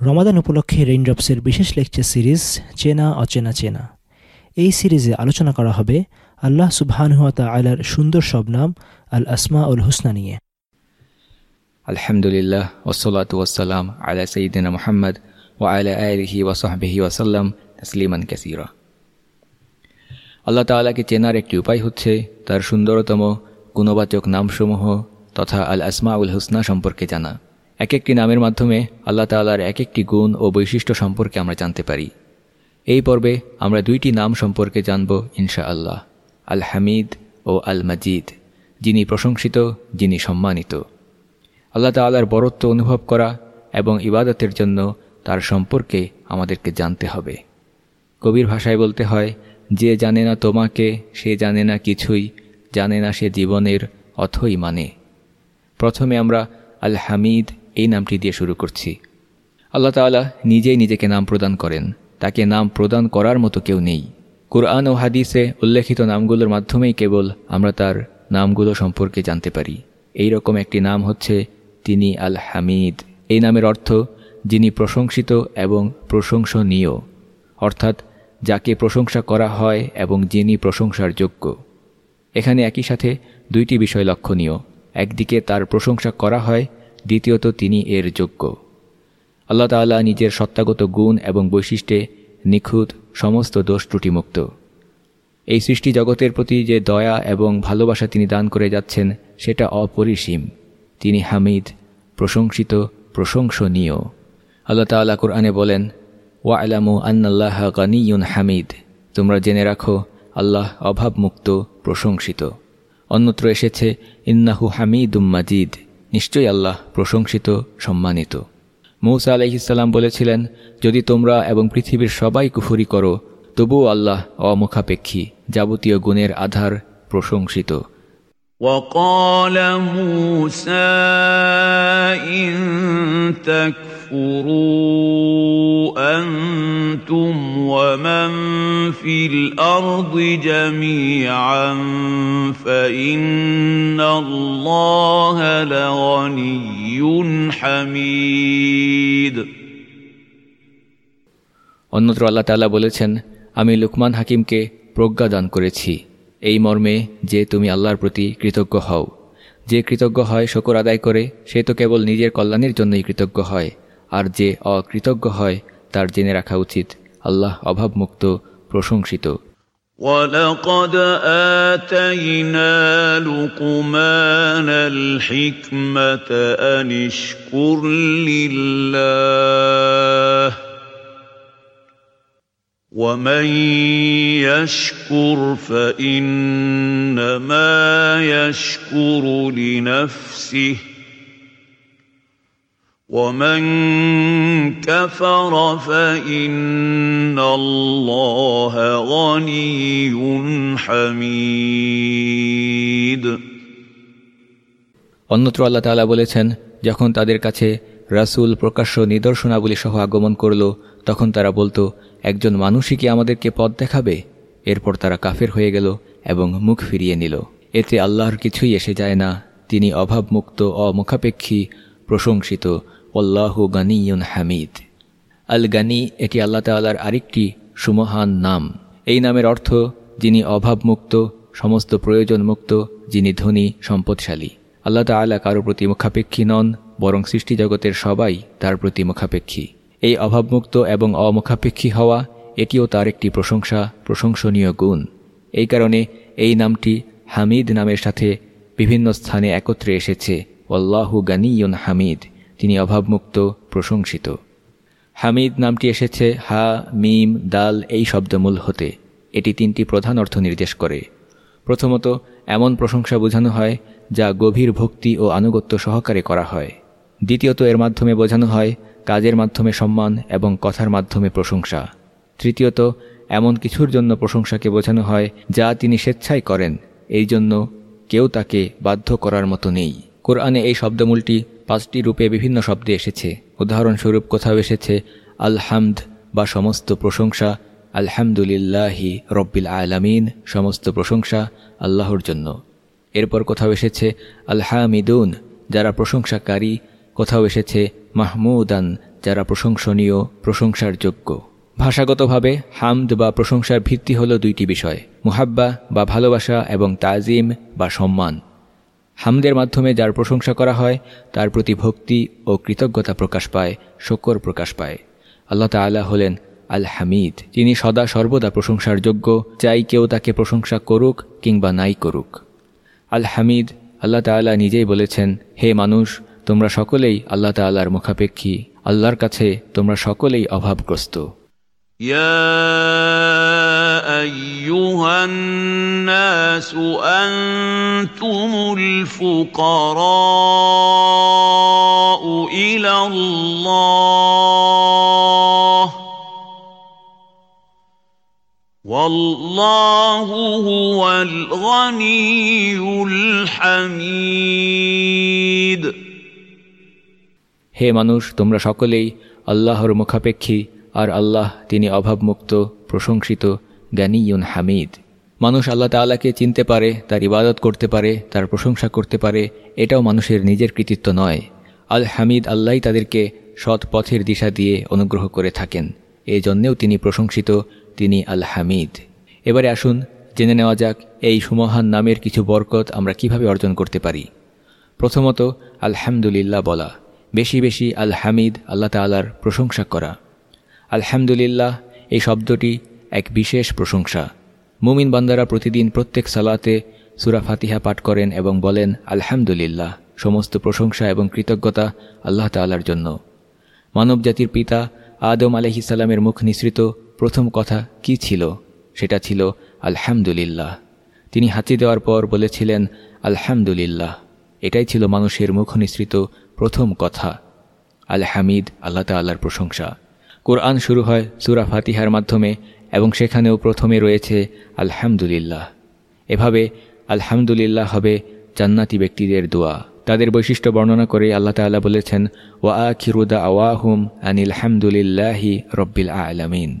রমাদান উপলক্ষে রেইনড্রপসের বিশেষ lecture series চেনা, অচেনা, চেনা। এই সিরিজে আলোচনা করা হবে আল্লাহ সুবহানহাতা আলার সুন্দর সব নাম আল আসমা উল হুসনা নিয়ে। আলহামদুলিল্লাহ ওসলাত ওসালাম আলা সঈদিন মোহাম্মদ ও আলা আলহি ওসাহবিহি ওসাল্লাম তসলিমান কাসিরা। আল্লাহ তালাকে চেনার একটি উপায় হচ্ছে তার সুন্দরতম, গুণবাচক নামসমূহ তথা আল আসমা উল হুসনা সম্পর্কে জানা। এক একটি নামের মাধ্যমে আল্লাহ তালার এক একটি গুণ ও বৈশিষ্ট্য সম্পর্কে আমরা জানতে পারি। এই পর্বে আমরা দুইটি নাম সম্পর্কে জানব ইনশা আল্লাহ আল হামিদ ও আল মাজিদ যিনি প্রশংসিত, যিনি সম্মানিত। আল্লাহ তাল্লার বরত্ব অনুভব করা এবং ইবাদতের জন্য তার সম্পর্কে আমাদেরকে জানতে হবে। কবির ভাষায় বলতে হয়, যে জানে না তোমাকে, সে জানে না কিছুই, জানে না সে জীবনের অথই মানে। প্রথমে আমরা আল হামিদ এই নামটি দিয়ে শুরু করছি। আল্লাহ তালা নিজেই নিজেকে নাম প্রদান করেন। তাকে নাম প্রদান করার মতো কেউ নেই। কোরআন ও হাদিসে উল্লেখিত নামগুলোর মাধ্যমেই কেবল আমরা তার নামগুলো সম্পর্কে জানতে পারি। এই রকম একটি নাম হচ্ছে তিনি আল হামিদ এই নামের অর্থ যিনি প্রশংসিত এবং প্রশংসনীয়। অর্থাৎ যাকে প্রশংসা করা হয় এবং যিনি প্রশংসার যোগ্য। এখানে একই সাথে দুইটি বিষয় লক্ষণীয়। একদিকে তার প্রশংসা করা হয় দ্বিতীয়ত তিনি এর যোগ্য। আল্লাহ তাল্লাহ নিজের সত্তাগত গুণ এবং বৈশিষ্ট্যে নিখুঁত সমস্ত দোষ ত্রুটিমুক্ত। এই সৃষ্টি জগতের প্রতি যে দয়া এবং ভালোবাসা তিনি দান করে যাচ্ছেন, সেটা অপরিসীম। তিনি হামিদ, প্রশংসিত, প্রশংসনীয়। আল্লাহ তাল্লাহ কোরআনে বলেন ওয়া আলামু আন্নাল্লাহ গানিউন হামিদ। তোমরা জেনে রাখো, আল্লাহ অভাবমুক্ত, প্রশংসিত। অন্যত্র এসেছে, ইন্নাহু হামিদুম মাজিদ। নিশ্চয়ই আল্লাহ প্রশংসিত সম্মানিত মৌসা আলহিসাল্লাম বলেছিলেন যদি তোমরা এবং পৃথিবীর সবাই কুফুরি করো তবুও আল্লাহ অমুখাপেক্ষী যাবতীয় গুণের আধার প্রশংসিত وقال موسى إن تكفروا أنتم ومن في الأرض جميعا فإن الله لغني حميد অন্যত্র আল্লাহ তালা বলেছেন আমি লুকমান হাকিমকে প্রজ্ঞা দান করেছি এই মর্মে যে তুমি আল্লাহর প্রতি কৃতজ্ঞ হও যে কৃতজ্ঞ হয় শকর আদায় করে সে তো কেবল নিজের কল্যাণের জন্যই কৃতজ্ঞ হয় আর যে অকৃতজ্ঞ হয় তার জেনে রাখা উচিত আল্লাহ অভাবমুক্ত প্রশংসিত ولقد آتينا لقمان الحكمة أن اشكر لله ومن يشكر فإنما يشكر لنفسه ومن كفر فإن الله غني حميد অন্যত্র আল্লাহ তালা বলেছেন যখন তাদের কাছে রাসুল প্রকাশ্য নিদর্শনাবলী সহ আগমন করল তখন তারা বলতো একজন মানুষই কি আমাদেরকে পথ দেখাবে এরপর তারা কাফের হয়ে গেল এবং মুখ ফিরিয়ে নিল এতে আল্লাহর কিছুই এসে যায় না তিনি অভাবমুক্ত অমুখাপেক্ষী প্রশংসিত অল্লাহ গানিয়ন হামিদ। আল গানি এটি আল্লাহ তাল্লার আরেকটি সুমহান নাম। এই নামের অর্থ, যিনি অভাবমুক্ত, সমস্ত প্রয়োজনমুক্ত, যিনি ধনী, সম্পদশালী। আল্লাহ তাল্লাহ কারও প্রতি মুখাপেক্ষী নন, বরং সৃষ্টি জগতের সবাই তার প্রতি মুখাপেক্ষী। এই অভাবমুক্ত এবং অমুখাপেক্ষী হওয়া এটিও তার একটি প্রশংসা, প্রশংসনীয় গুণ। এই কারণে এই নামটি হামিদ নামের সাথে বিভিন্ন স্থানে একত্রে এসেছে। অল্লাহু গানিয়ন হামিদ। তিনি অভাবমুক্ত, প্রশংসিত। হামিদ নামটি এসেছে হা, মিম, দাল এই শব্দমূল হতে। এটি তিনটি প্রধান অর্থ নির্দেশ করে। প্রথমত, এমন প্রশংসা বোঝানো হয় যা গভীর ভক্তি ও আনুগত্য সহকারে করা হয়। দ্বিতীয়ত, এর মাধ্যমে বোঝানো হয় কাজের মাধ্যমে সম্মান এবং কথার মাধ্যমে প্রশংসা। তৃতীয়ত, এমন কিছুর জন্য প্রশংসাকে বোঝানো হয় যা তিনি স্বেচ্ছায় করেন, এই জন্য কেউ তাকে বাধ্য করার মতো নেই। কোরআনে এই শব্দমূলটি পাঁচটি রূপে বিভিন্ন শব্দে এসেছে। উদাহরণস্বরূপ কোথাও এসেছে, আলহামদ বা সমস্ত প্রশংসা, আলহামদুলিল্লাহি রব্বিল আলামিন, সমস্ত প্রশংসা আল্লাহর জন্য। এরপর কোথাও এসেছে, আলহামিদুন, যারা প্রশংসাকারী। কোথাও এসেছে, মাহমুদান, যারা প্রশংসনীয়, প্রশংসার যোগ্য। ভাষাগতভাবে, হামদ বা প্রশংসার ভিত্তি হল দুইটি বিষয়, মুহাব্বা বা ভালোবাসা এবং তাজিম বা সম্মান। হামদের মাধ্যমে যার প্রশংসা করা হয়, তার প্রতি ভক্তি ও কৃতজ্ঞতা প্রকাশ পায়, শকর প্রকাশ পায়। আল্লাহ তালা হলেন আল হামিদ তিনি সদা সর্বদা প্রশংসার যোগ্য, চাই কেউ তাকে প্রশংসা করুক কিংবা নাই করুক। আল হামিদ আল্লাহ তালা নিজেই বলেছেন, হে মানুষ, তোমরা সকলেই আল্লাহ তাল্লার মুখাপেক্ষী, আল্লাহর কাছে তোমরা সকলেই অভাবগ্রস্ত। يا ايها الناس انتم الفقراء الى الله والله هو الغني الحميد হে মানুষ তোমরা সকলেই আল্লাহর মুখাপেক্ষী আর আল্লাহ তিনি অভাবমুক্ত, প্রশংসিত, জ্ঞানীয়ন হামিদ। মানুষ আল্লাহ তাল্লাহকে চিনতে পারে, তার ইবাদত করতে পারে, তার প্রশংসা করতে পারে, এটাও মানুষের নিজের কৃতিত্ব নয়। আল হামিদ আল্লাহ তাদেরকে সৎ পথের দিশা দিয়ে অনুগ্রহ করে থাকেন। এই জন্যেও তিনি প্রশংসিত, তিনি আল হামিদ। এবারে আসুন, জেনে নেওয়া যাক, এই সুমহান নামের কিছু বরকত আমরা কীভাবে অর্জন করতে পারি। প্রথমত, আলহামদুলিল্লাহ বলা। বেশি বেশি আল হামিদ আল্লাহ তাল্লার প্রশংসা করা। আলহামদুলিল্লাহ, এই শব্দটি এক বিশেষ প্রশংসা। মুমিন বান্দারা প্রতিদিন প্রত্যেক সালাতে সুরা ফাতিহা পাঠ করেন এবং বলেন, আলহামদুলিল্লাহ, সমস্ত প্রশংসা এবং কৃতজ্ঞতা আল্লাহ তাল্লার জন্য। মানব জাতির পিতা আদম আলহিসাল্লামের মুখ নিঃসৃত প্রথম কথা কি ছিল? সেটা ছিল, আলহামদুলিল্লাহ। তিনি হাঁচি দেওয়ার পর বলেছিলেন, আলহামদুলিল্লাহ। এটাই ছিল মানুষের মুখ নিঃসৃত প্রথম কথা। আল হামিদ আল্লাহ তাল্লার প্রশংসা। কোরআন শুরু হয় সুরা ফাতিহার মাধ্যমে এবং সেখানেও প্রথমে রয়েছে আলহামদুলিল্লাহ। এভাবে আলহামদুলিল্লাহ হবে জান্নাতি ব্যক্তিদের দোয়া। তাদের বৈশিষ্ট্য বর্ণনা করে আল্লাহ তাল্লাহ বলেছেন, ওয়া আখিরুদা আওয়াহুম আনিল হামদুলিল্লাহি রব্বিল আলামিন।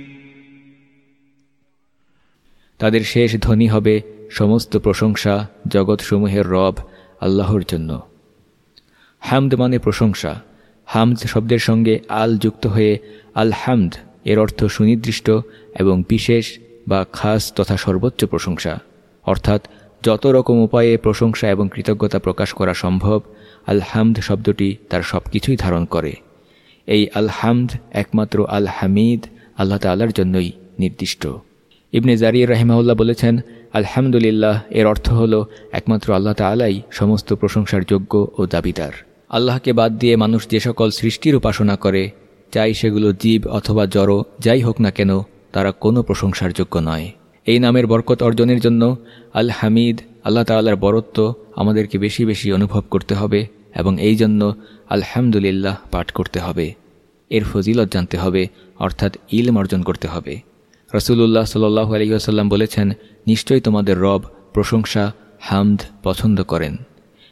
তাদের শেষ ধ্বনি হবে সমস্ত প্রশংসা জগৎসমূহের রব আল্লাহর জন্য। হামদ মানে প্রশংসা। হামদ শব্দের সঙ্গে আল যুক্ত হয়ে আল হামদ এর অর্থ সুনির্দিষ্ট এবং বিশেষ বা খাস তথা সর্বোচ্চ প্রশংসা। অর্থাৎ যত রকম উপায়ে প্রশংসা এবং কৃতজ্ঞতা প্রকাশ করা সম্ভব আল হামদ শব্দটি তার সব কিছুই ধারণ করে। এই আল হামদ একমাত্র আল হামিদ আল্লাহ তাল্লার জন্যই নির্দিষ্ট। ইবনে জারির রাহিমাউল্লাহ বলেছেন, আলহামদুলিল্লাহ, এর অর্থ হল একমাত্র আল্লাহ তালাই সমস্ত প্রশংসার যোগ্য ও দাবিদার। আল্লাহকে বাদ দিয়ে মানুষ যে সকল সৃষ্টির উপাসনা করে, চাই সেগুলো জীব অথবা জড়ো, যাই হোক না কেন, তারা কোনো প্রশংসার যোগ্য নয়। এই নামের বরকত অর্জনের জন্য আল হামিদ আল্লাহ তাল্লার বরত্ব, আমাদেরকে বেশি বেশি অনুভব করতে হবে এবং এই জন্য আলহামদুলিল্লাহ পাঠ করতে হবে। এর ফজিলত জানতে হবে, অর্থাৎ ইলম অর্জন করতে হবে। রসুল্লাহ সাল্লাহ আলহিহাসাল্লাম বলেছেন, নিশ্চয়ই তোমাদের রব প্রশংসা, হামদ পছন্দ করেন।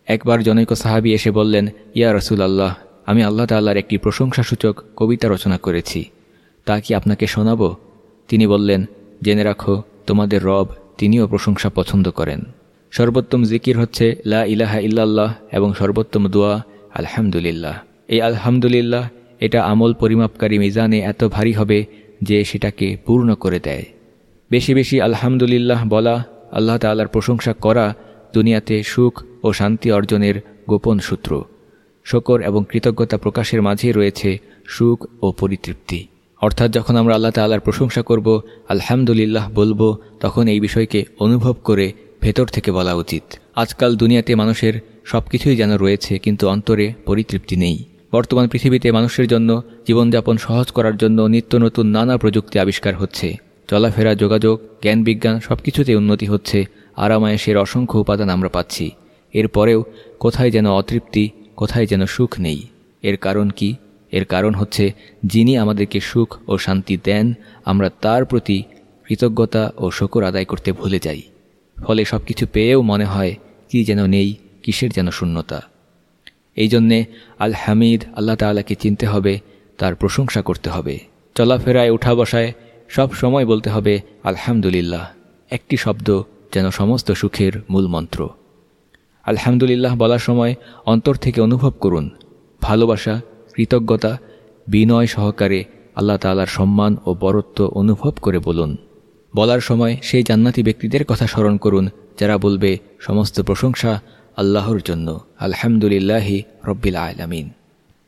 একবার জনৈক সাহাবি এসে বললেন, ইয়া রসুল আল্লাহ আমি আল্লাহ তাল্লাহর একটি প্রশংসাসূচক কবিতা রচনা করেছি। তা কি আপনাকে শোনাব? তিনি বললেন, জেনে রাখো, তোমাদের রব তিনিও প্রশংসা পছন্দ করেন। সর্বোত্তম জিকির হচ্ছে, লা ইলাহা ইল্লাল্লাহ এবং সর্বোত্তম দোয়া, আলহামদুলিল্লাহ। এই আলহামদুলিল্লাহ এটা আমল পরিমাপকারী মিজানে এত ভারী হবে যে সেটাকে পূর্ণ করে দেয়। বেশি বেশি আলহামদুলিল্লাহ বলা, আল্লাহ তাল্লার প্রশংসা করা দুনিয়াতে সুখ ও শান্তি অর্জনের গোপন সূত্র। শকর এবং কৃতজ্ঞতা প্রকাশের মাঝে রয়েছে সুখ ও পরিতৃপ্তি। অর্থাৎ যখন আমরা আল্লাহ তাল্লার প্রশংসা করব, আলহামদুলিল্লাহ বলব, তখন এই বিষয়কে অনুভব করে ভেতর থেকে বলা উচিত। আজকাল দুনিয়াতে মানুষের সব কিছুই যেন রয়েছে, কিন্তু অন্তরে পরিতৃপ্তি নেই। বর্তমান পৃথিবীতে মানুষের জন্য জীবনযাপন সহজ করার জন্য নিত্য নতুন নানা প্রযুক্তি আবিষ্কার হচ্ছে। চলাফেরা, যোগাযোগ, জ্ঞান বিজ্ঞান সব কিছুতে উন্নতি হচ্ছে। আরামায়েশের অসংখ্য উপাদান আমরা পাচ্ছি। এরপরেও কোথায় যেন অতৃপ্তি, কোথায় যেন সুখ নেই। এর কারণ কি? এর কারণ হচ্ছে যিনি আমাদেরকে সুখ ও শান্তি দেন, আমরা তার প্রতি কৃতজ্ঞতা ও শকর আদায় করতে ভুলে যাই। ফলে সব কিছু পেয়েও মনে হয়, কি যেন নেই, কিসের যেন শূন্যতা। এই জন্যে আল হামিদ আল্লাহ তালাকে চিনতে হবে, তার প্রশংসা করতে হবে। চলাফেরায় উঠা বসায় সব সময় বলতে হবে, আলহামদুলিল্লাহ। একটি শব্দ যেন সমস্ত সুখের মূল মন্ত্র। আলহামদুলিল্লাহ বলার সময় অন্তর থেকে অনুভব করুন। ভালোবাসা, কৃতজ্ঞতা, বিনয় সহকারে আল্লাহ তালার সম্মান ও বরত্ব অনুভব করে বলুন। বলার সময় সেই জান্নাতি ব্যক্তিদের কথা স্মরণ করুন, যারা বলবে, সমস্ত প্রশংসা আল্লাহর জন্য। আলহামদুলিল্লাহি রব্বিল আলামিন।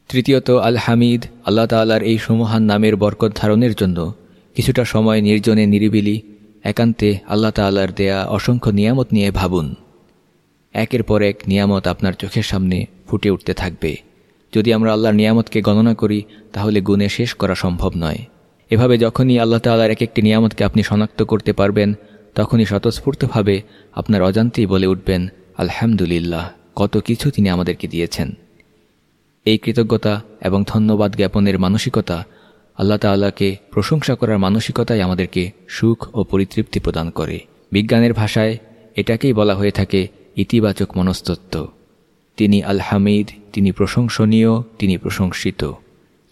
তৃতীয়ত আল হামিদ আল্লাহ তাল্লার এই সমহান নামের বরকত ধারণের জন্য কিছুটা সময় নির্জনে নিরিবিলি, একান্তে আল্লাহ তাল্লার দেয়া অসংখ্য নিয়ামত নিয়ে ভাবুন। একের পর এক নিয়ামত আপনার চোখের সামনে ফুটে উঠতে থাকবে। যদি আমরা আল্লাহর নিয়ামতকে গণনা করি, তাহলে গুণে শেষ করা সম্ভব নয়। এভাবে যখনই আল্লাহ তাল্লার এক একটি নিয়ামতকে আপনি শনাক্ত করতে পারবেন, তখনই স্বতঃস্ফূর্তভাবে আপনার অজান্তেই বলে উঠবেন আলহামদুলিল্লাহ, কত কিছু তিনি আমাদেরকে দিয়েছেন। এই কৃতজ্ঞতা এবং ধন্যবাদ জ্ঞাপনের মানসিকতা আল্লাহ তাল্লাহকে প্রশংসা করার মানসিকতাই আমাদেরকে সুখ ও পরিতৃপ্তি প্রদান করে। বিজ্ঞানের ভাষায় এটাকেই বলা হয়ে থাকে ইতিবাচক মনস্তত্ত্ব। তিনি আল হামিদ তিনি প্রশংসনীয়, তিনি প্রশংসিত।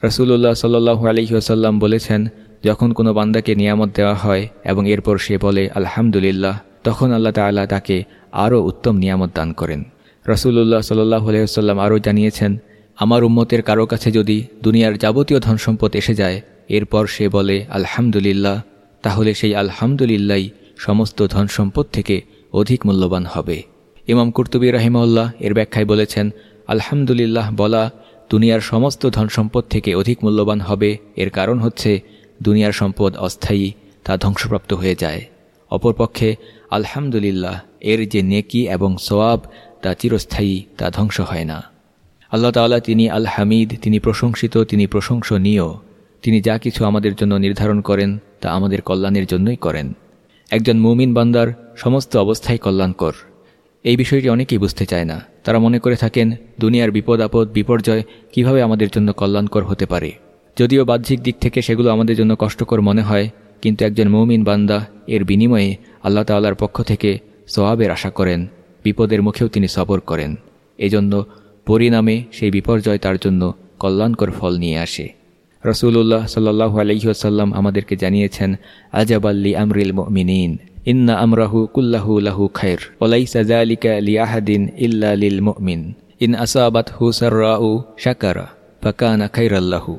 রসুল্লাহ সাল্লু আলহিহাসাল্লাম বলেছেন, যখন কোনো বান্দাকে নিয়ামত দেওয়া হয় এবং এরপর সে বলে, আলহামদুলিল্লাহ তখন আল্লাহ তাল্লাহ তাকে আরও উত্তম নিয়ামত দান করেন। রসুল্লাহ সাল্লাহ আলহিহাসাল্লাম আরও জানিয়েছেন, আমার উম্মতের কারও কাছে যদি দুনিয়ার যাবতীয় ধন সম্পদ এসে যায়, এরপর সে বলে, আলহামদুলিল্লাহ তাহলে সেই আলহামদুলিল্লাহ সমস্ত ধন সম্পদ থেকে অধিক মূল্যবান হবে। ইমাম কুর্তুবী রাহিমউল্লাহ এর ব্যাখ্যায় বলেছেন, আলহামদুলিল্লাহ বলা, দুনিয়ার সমস্ত ধন সম্পদ থেকে অধিক মূল্যবান হবে, এর কারণ হচ্ছে, দুনিয়ার সম্পদ অস্থায়ী, তা ধ্বংসপ্রাপ্ত হয়ে যায়। অপরপক্ষে আলহামদুলিল্লাহ, এর যে নেকি এবং সোয়াব তা চিরস্থায়ী, তা ধ্বংস হয় না। আল্লাহ তাল্লাহ তিনি আল হামিদ তিনি প্রশংসিত, তিনি প্রশংসনীয়। তিনি যা কিছু আমাদের জন্য নির্ধারণ করেন, তা আমাদের কল্যাণের জন্যই করেন। একজন মুমিন বান্দার সমস্ত অবস্থায় কল্যাণকর। এই বিষয়টি অনেকেই বুঝতে চায় না। তারা মনে করে থাকেন, দুনিয়ার বিপদ, আপদ, বিপর্যয় কীভাবে আমাদের জন্য কল্যাণকর হতে পারে। যদিও বাহ্যিক দিক থেকে সেগুলো আমাদের জন্য কষ্টকর মনে হয় কিন্তু একজন মৌমিন বান্দা এর বিনিময়ে আল্লাহ তাল্লার পক্ষ থেকে সোয়াবের আশা করেন, বিপদের মুখেও তিনি সবর করেন। এজন্য পরিণামে সেই বিপর্যয় তার জন্য কল্যাণকর ফল নিয়ে আসে। রসুল্লাহ সাল্লাহ আলহিহাসাল্লাম আমাদেরকে জানিয়েছেন আজাব আল্লি আমরিল মিনীন ইন্না আমরাহু কুল্লাহু লাহু খাইর ওলাইসা জালিকা লিয়াহাদিন ইল্লা লিল মুমিন, ইন আসাবাত হু সাররাউ শাকারা, ফাকানা খাইরাল্লাহু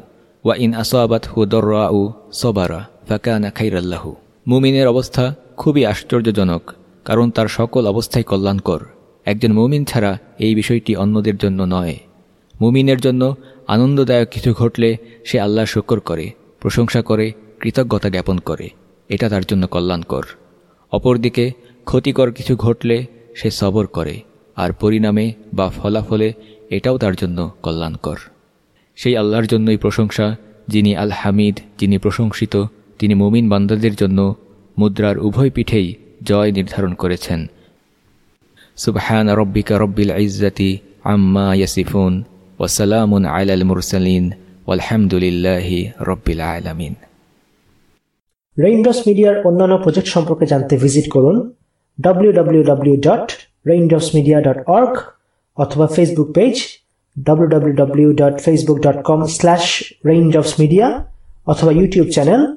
ওয়া ইন আসাবাত হু দর্রাউ সবারা। ফাকানা খাইরাল্লাহু মুমিনের অবস্থা খুবই আশ্চর্যজনক, কারণ তার সকল অবস্থাই কল্যাণকর। একজন মুমিন ছাড়া এই বিষয়টি অন্যদের জন্য নয়। মুমিনের জন্য আনন্দদায়ক কিছু ঘটলে সে আল্লাহ শকর করে, প্রশংসা করে, কৃতজ্ঞতা জ্ঞাপন করে। এটা তার জন্য কল্যাণকর। অপরদিকে ক্ষতিকর কিছু ঘটলে সে সবর করে, আর পরিণামে বা ফলাফলে এটাও তার জন্য কল্যাণকর। সেই আল্লাহর জন্যই প্রশংসা, যিনি আল হামিদ যিনি প্রশংসিত তিনি মুমিন বান্দাদের জন্য মুদ্রার উভয় পিঠেই জয় নির্ধারণ করেছেন। সুবহান রব্বিকা রব্বিল ইজ্জাতি আম্মা ইয়াসিফুন ওসালামুন আলাল মুরসালিন আলহামদুলিল্লাহি রব্বিল আলামিন। রেইনড্রপস মিডিয়ার অন্যান্য প্রজেক্ট সম্পর্কে জানতে ভিজিট করুন www.raindropsmedia.org অথবা ফেসবুক পেজ www.facebook.com/raindropsmedia অথবা ইউটিউব চ্যানেল